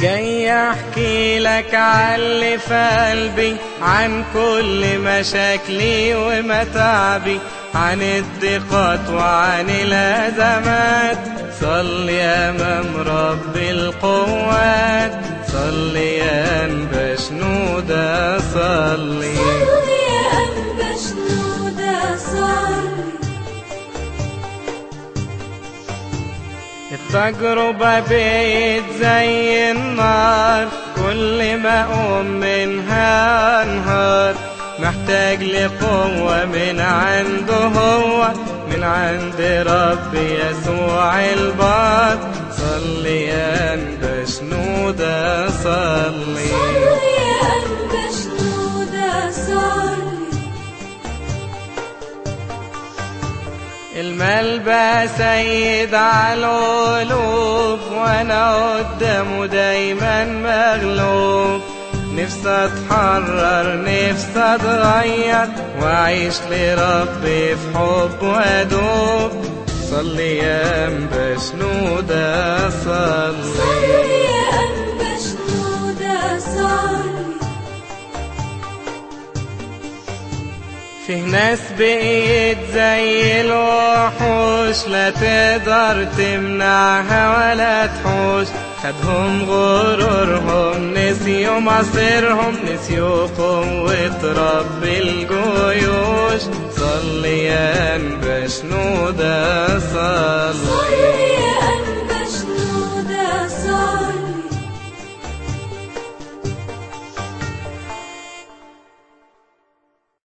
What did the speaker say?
جاي احكي لك عاللي في قلبي عن كل مشاكلي ومتاعبي عن الضيقات وعن الأزمات. صلي إمام رب القوات صلي يا انبا شنودة صلي. صلي يا شنودة صلي. التجربة بقت زي النار كل ما أقوم منها أنهار. محتاج لقوة من عنده هو من عند رب يسوع البار. صلي يا أنبا شنودة صلي صلي يا صلي. المال بقى سيد على وأنا قدامه دايما مغلوب. نفسي اتحرر نفسي اتغير واعيش لربي في حب وادوب صلي يا انبا شنودة صلي. فيه ناس بقيت زي الوحوش لا تقدر تمنعها ولا تحوش. خدهم غرورهم نسيوا مصيرهم نسيوا قوة رب الجيوش. صلي يا انبا شنودة صلي